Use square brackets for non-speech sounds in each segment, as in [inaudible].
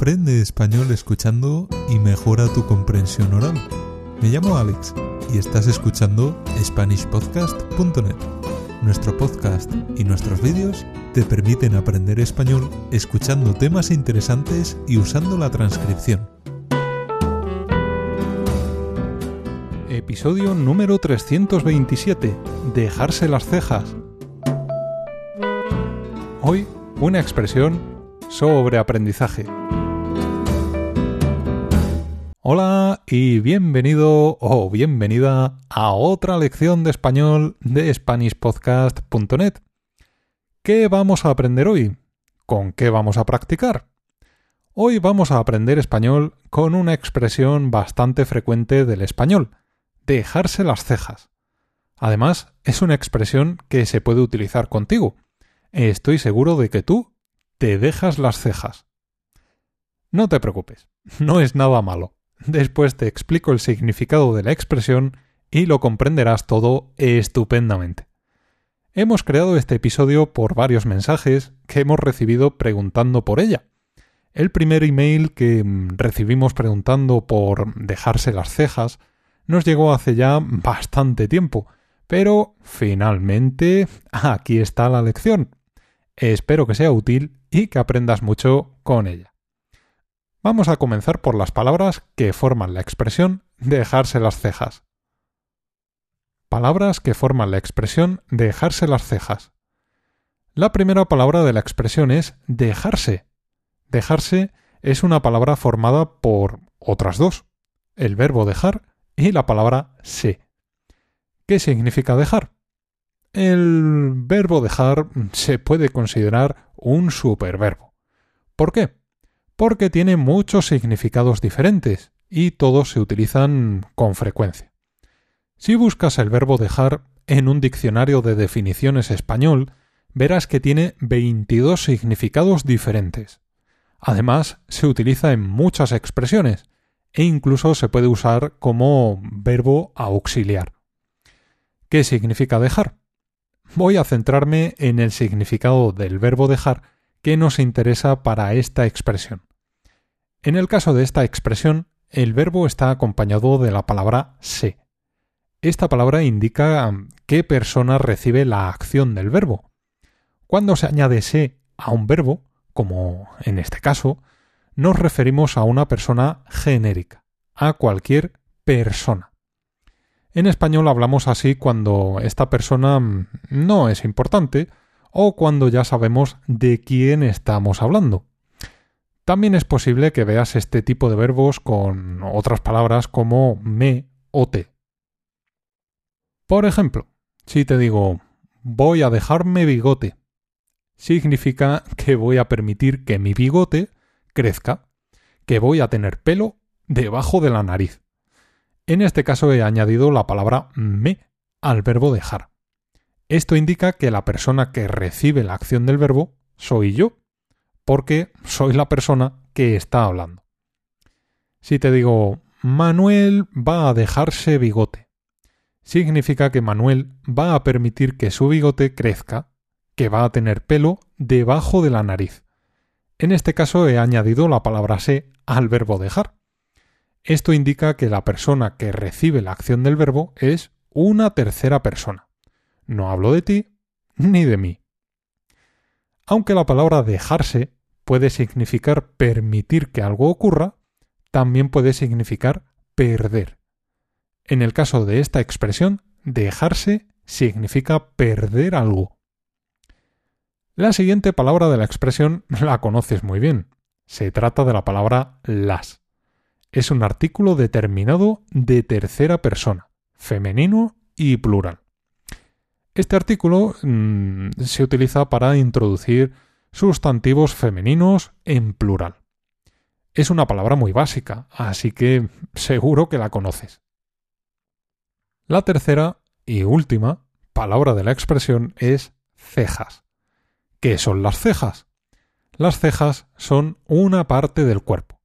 Aprende español escuchando y mejora tu comprensión oral. Me llamo Alex y estás escuchando SpanishPodcast.net. Nuestro podcast y nuestros vídeos te permiten aprender español escuchando temas interesantes y usando la transcripción. Episodio número 327. Dejarse las cejas. Hoy, una expresión sobre aprendizaje. Hola y bienvenido o bienvenida a otra lección de español de SpanishPodcast.net. ¿Qué vamos a aprender hoy? ¿Con qué vamos a practicar? Hoy vamos a aprender español con una expresión bastante frecuente del español, dejarse las cejas. Además, es una expresión que se puede utilizar contigo. Estoy seguro de que tú te dejas las cejas. No te preocupes, no es nada malo. Después te explico el significado de la expresión y lo comprenderás todo estupendamente. Hemos creado este episodio por varios mensajes que hemos recibido preguntando por ella. El primer email que mm, recibimos preguntando por dejarse las cejas nos llegó hace ya bastante tiempo, pero finalmente aquí está la lección. Espero que sea útil y que aprendas mucho con ella. Vamos a comenzar por las palabras que forman la expresión dejarse las cejas. Palabras que forman la expresión dejarse las cejas. La primera palabra de la expresión es dejarse. Dejarse es una palabra formada por otras dos, el verbo dejar y la palabra se. ¿Qué significa dejar? El verbo dejar se puede considerar un superverbo. ¿Por qué? Porque tiene muchos significados diferentes y todos se utilizan con frecuencia. Si buscas el verbo dejar en un diccionario de definiciones español, verás que tiene 22 significados diferentes. Además, se utiliza en muchas expresiones e incluso se puede usar como verbo auxiliar. ¿Qué significa dejar? Voy a centrarme en el significado del verbo dejar que nos interesa para esta expresión. En el caso de esta expresión, el verbo está acompañado de la palabra se. Esta palabra indica um, qué persona recibe la acción del verbo. Cuando se añade se a un verbo, como en este caso, nos referimos a una persona genérica, a cualquier persona. En español hablamos así cuando esta persona um, no es importante o cuando ya sabemos de quién estamos hablando. También es posible que veas este tipo de verbos con otras palabras como me o te. Por ejemplo, si te digo voy a dejarme bigote, significa que voy a permitir que mi bigote crezca, que voy a tener pelo debajo de la nariz. En este caso he añadido la palabra me al verbo dejar. Esto indica que la persona que recibe la acción del verbo soy yo, porque soy la persona que está hablando. Si te digo Manuel va a dejarse bigote, significa que Manuel va a permitir que su bigote crezca, que va a tener pelo debajo de la nariz. En este caso he añadido la palabra se al verbo dejar. Esto indica que la persona que recibe la acción del verbo es una tercera persona. No hablo de ti ni de mí. Aunque la palabra dejarse puede significar permitir que algo ocurra, también puede significar perder. En el caso de esta expresión, dejarse significa perder algo. La siguiente palabra de la expresión la conoces muy bien. Se trata de la palabra las. Es un artículo determinado de tercera persona, femenino y plural. Este artículo mm, se utiliza para introducir sustantivos femeninos en plural. Es una palabra muy básica, así que seguro que la conoces. La tercera y última palabra de la expresión es cejas. ¿Qué son las cejas? Las cejas son una parte del cuerpo.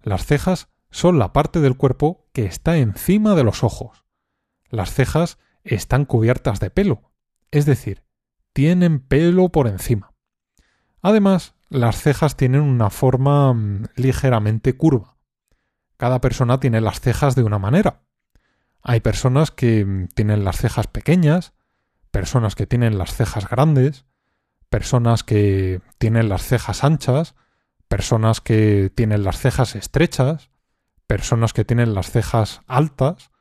Las cejas son la parte del cuerpo que está encima de los ojos. Las cejas están cubiertas de pelo, es decir, tienen pelo por encima. Además, las cejas tienen una forma mm, ligeramente curva. Cada persona tiene las cejas de una manera. Hay personas que mm, tienen las cejas pequeñas, personas que tienen las cejas grandes, personas que tienen las cejas anchas, personas que tienen las cejas estrechas, personas que tienen las cejas altas,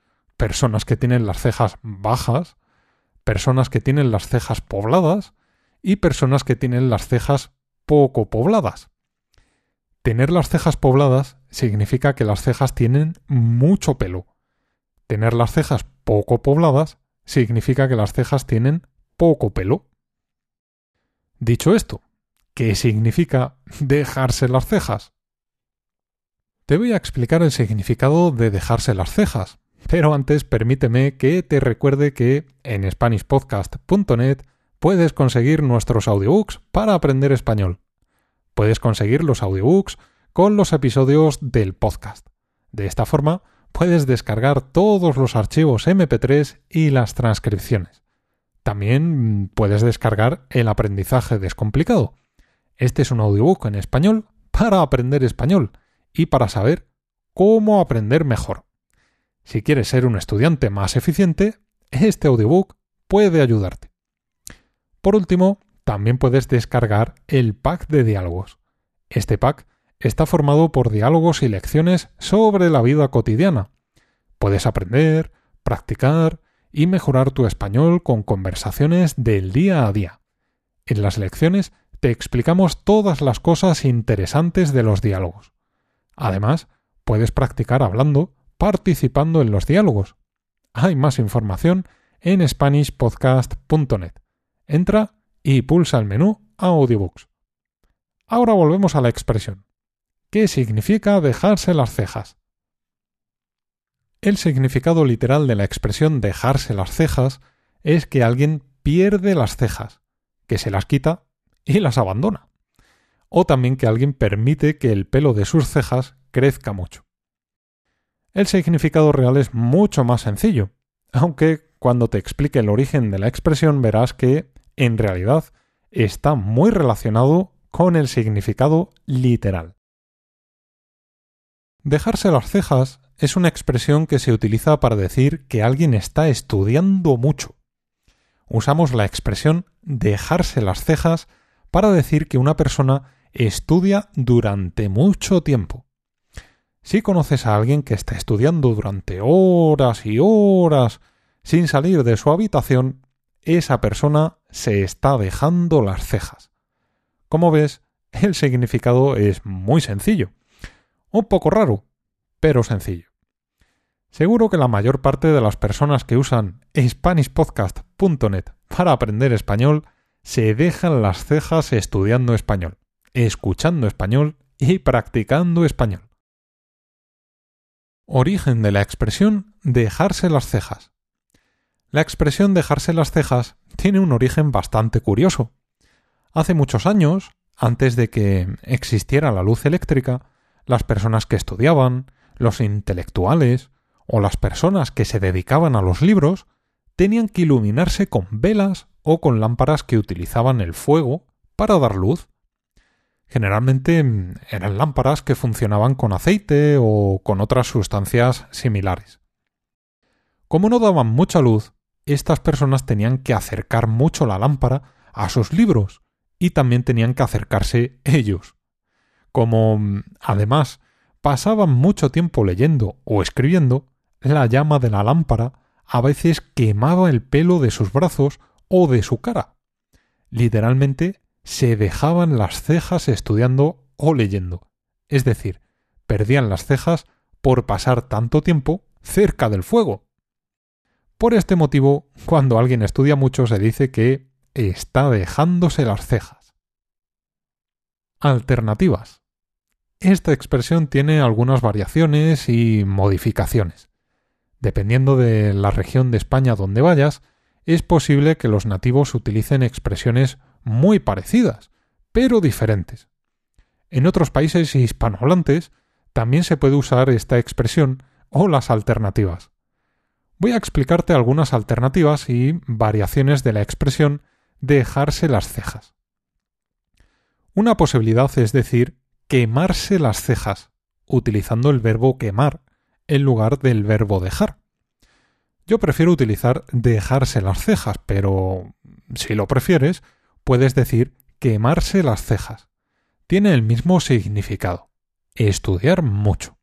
personas que tienen las cejas bajas, personas que tienen las cejas pobladas y personas que tienen las cejas poco pobladas. Tener las cejas pobladas significa que las cejas tienen mucho pelo. Tener las cejas poco pobladas significa que las cejas tienen poco pelo. Dicho esto, ¿qué significa dejarse las cejas? Te voy a explicar el significado de dejarse las cejas, pero antes permíteme que te recuerde que en SpanishPodcast.net puedes conseguir nuestros audiobooks para aprender español. Puedes conseguir los audiobooks con los episodios del podcast. De esta forma, puedes descargar todos los archivos MP3 y las transcripciones. También puedes descargar el aprendizaje descomplicado. Este es un audiobook en español para aprender español y para saber cómo aprender mejor. Si quieres ser un estudiante más eficiente, este audiobook puede ayudarte. Por último, también puedes descargar el pack de diálogos. Este pack está formado por diálogos y lecciones sobre la vida cotidiana. Puedes aprender, practicar y mejorar tu español con conversaciones del día a día. En las lecciones te explicamos todas las cosas interesantes de los diálogos. Además, puedes practicar hablando, participando en los diálogos. Hay más información en SpanishPodcast.net. Entra y pulsa el menú Audiobooks. Ahora volvemos a la expresión. ¿Qué significa dejarse las cejas? El significado literal de la expresión dejarse las cejas es que alguien pierde las cejas, que se las quita y las abandona. O también que alguien permite que el pelo de sus cejas crezca mucho. El significado real es mucho más sencillo, aunque cuando te explique el origen de la expresión verás que, en realidad, está muy relacionado con el significado literal. Dejarse las cejas es una expresión que se utiliza para decir que alguien está estudiando mucho. Usamos la expresión dejarse las cejas para decir que una persona estudia durante mucho tiempo. Si conoces a alguien que está estudiando durante horas y horas sin salir de su habitación, esa persona se está dejando las cejas. Como ves, el significado es muy sencillo. Un poco raro, pero sencillo. Seguro que la mayor parte de las personas que usan SpanishPodcast.net para aprender español se dejan las cejas estudiando español, escuchando español y practicando español. Origen de la expresión dejarse las cejas. La expresión dejarse las cejas tiene un origen bastante curioso. Hace muchos años, antes de que existiera la luz eléctrica, las personas que estudiaban, los intelectuales o las personas que se dedicaban a los libros tenían que iluminarse con velas o con lámparas que utilizaban el fuego para dar luz. Generalmente mm, eran lámparas que funcionaban con aceite o con otras sustancias similares. Como no daban mucha luz, estas personas tenían que acercar mucho la lámpara a sus libros y también tenían que acercarse [laughs] ellos. Como, mm, además, pasaban mucho tiempo leyendo o escribiendo, la llama de la lámpara a veces quemaba el pelo de sus brazos o de su cara. Literalmente se dejaban las cejas estudiando o leyendo, es decir, perdían las cejas por pasar tanto tiempo cerca del fuego. Por este motivo, cuando alguien estudia mucho se dice que está dejándose las cejas. Alternativas. Esta expresión tiene algunas variaciones y modificaciones. Dependiendo de la región de España donde vayas, es posible que los nativos utilicen expresiones muy parecidas, pero diferentes. En otros países hispanohablantes también se puede usar esta expresión o las alternativas voy a explicarte algunas alternativas y variaciones de la expresión dejarse las cejas. Una posibilidad es decir quemarse las cejas, utilizando el verbo quemar en lugar del verbo dejar. Yo prefiero utilizar dejarse las cejas, pero si lo prefieres, puedes decir quemarse las cejas. Tiene el mismo significado. Estudiar mucho.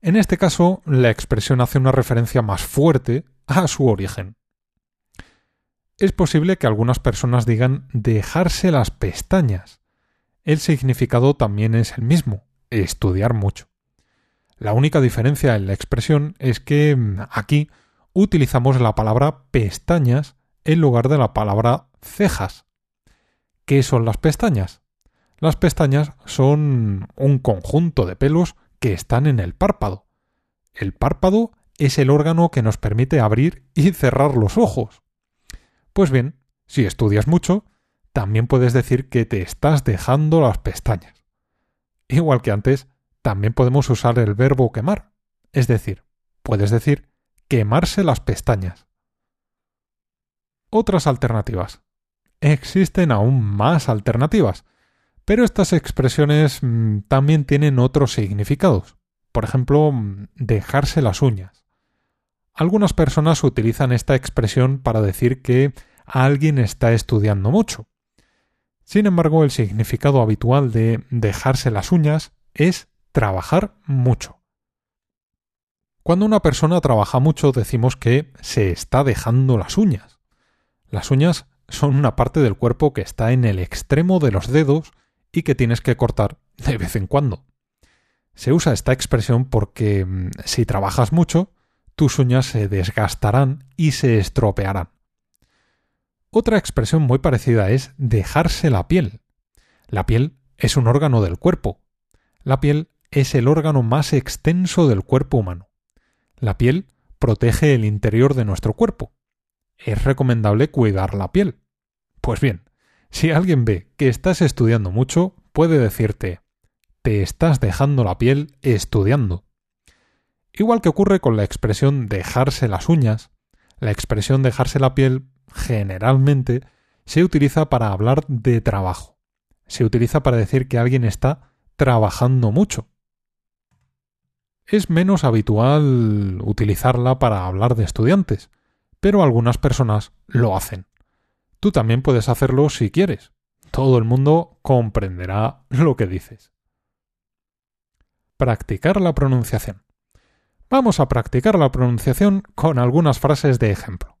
En este caso, la expresión hace una referencia más fuerte a su origen. Es posible que algunas personas digan dejarse las pestañas. El significado también es el mismo, estudiar mucho. La única diferencia en la expresión es que mm, aquí utilizamos la palabra pestañas en lugar de la palabra cejas. ¿Qué son las pestañas? Las pestañas son un conjunto de pelos que están en el párpado. El párpado es el órgano que nos permite abrir y cerrar los ojos. Pues bien, si estudias mucho, también puedes decir que te estás dejando las pestañas. Igual que antes, también podemos usar el verbo quemar. Es decir, puedes decir quemarse las pestañas. Otras alternativas. Existen aún más alternativas, pero estas expresiones mm, también tienen otros significados. Por ejemplo, mm, dejarse las uñas. Algunas personas utilizan esta expresión para decir que alguien está estudiando mucho. Sin embargo, el significado habitual de dejarse las uñas es trabajar mucho. Cuando una persona trabaja mucho decimos que se está dejando las uñas. Las uñas son una parte del cuerpo que está en el extremo de los dedos y que tienes que cortar de vez en cuando. Se usa esta expresión porque mm, si trabajas mucho, tus uñas se desgastarán y se estropearán. Otra expresión muy parecida es dejarse la piel. La piel es un órgano del cuerpo. La piel es el órgano más extenso del cuerpo humano. La piel protege el interior de nuestro cuerpo. Es recomendable cuidar la piel. Pues bien, si alguien ve que estás estudiando mucho, puede decirte te estás dejando la piel estudiando. Igual que ocurre con la expresión dejarse las uñas, la expresión dejarse la piel generalmente se utiliza para hablar de trabajo. Se utiliza para decir que alguien está trabajando mucho es menos habitual utilizarla para hablar de estudiantes, pero algunas personas lo hacen. Tú también puedes hacerlo si quieres. Todo el mundo comprenderá lo que dices. Practicar la pronunciación. Vamos a practicar la pronunciación con algunas frases de ejemplo.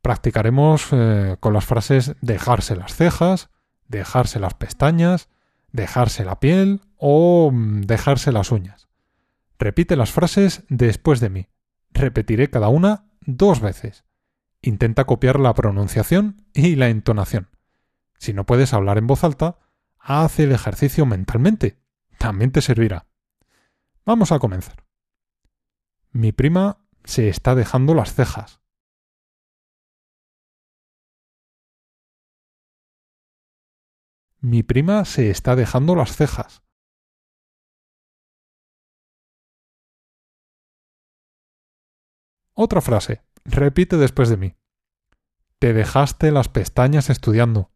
Practicaremos eh, con las frases dejarse las cejas, dejarse las pestañas, dejarse la piel o mm, dejarse las uñas. Repite las frases después de mí. Repetiré cada una dos veces. Intenta copiar la pronunciación y la entonación. Si no puedes hablar en voz alta, haz el ejercicio mentalmente. También te servirá. Vamos a comenzar. Mi prima se está dejando las cejas. Mi prima se está dejando las cejas. Otra frase. Repite después de mí. Te dejaste las pestañas estudiando.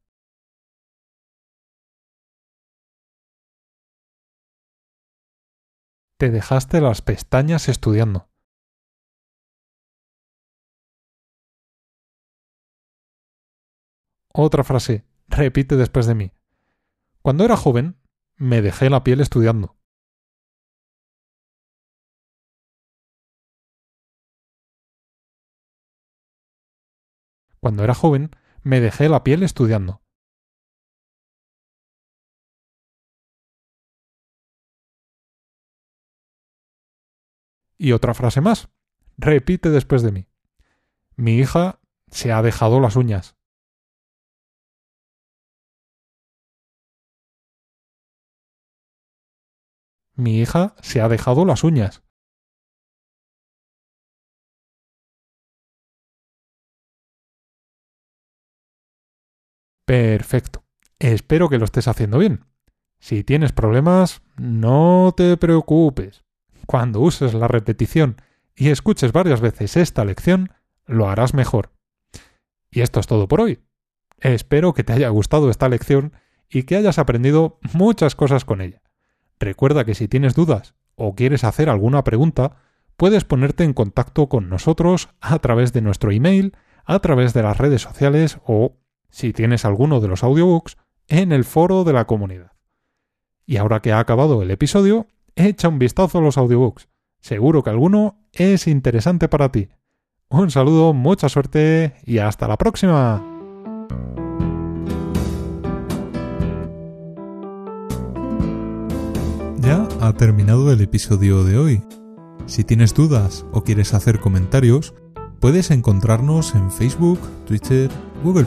Te dejaste las pestañas estudiando. Otra frase. Repite después de mí. Cuando era joven, me dejé la piel estudiando. Cuando era joven, me dejé la piel estudiando. Y otra frase más. Repite después de mí. Mi hija se ha dejado las uñas. Mi hija se ha dejado las uñas. Perfecto. Espero que lo estés haciendo bien. Si tienes problemas, no te preocupes. Cuando uses la repetición y escuches varias veces esta lección, lo harás mejor. Y esto es todo por hoy. Espero que te haya gustado esta lección y que hayas aprendido muchas cosas con ella. Recuerda que si tienes dudas o quieres hacer alguna pregunta, puedes ponerte en contacto con nosotros a través de nuestro email, a través de las redes sociales o, si tienes alguno de los audiobooks, en el foro de la comunidad. Y ahora que ha acabado el episodio, echa un vistazo a los audiobooks. Seguro que alguno es interesante para ti. Un saludo, mucha suerte y hasta la próxima. Ya ha terminado el episodio de hoy. Si tienes dudas o quieres hacer comentarios, puedes encontrarnos en Facebook, Twitter, Google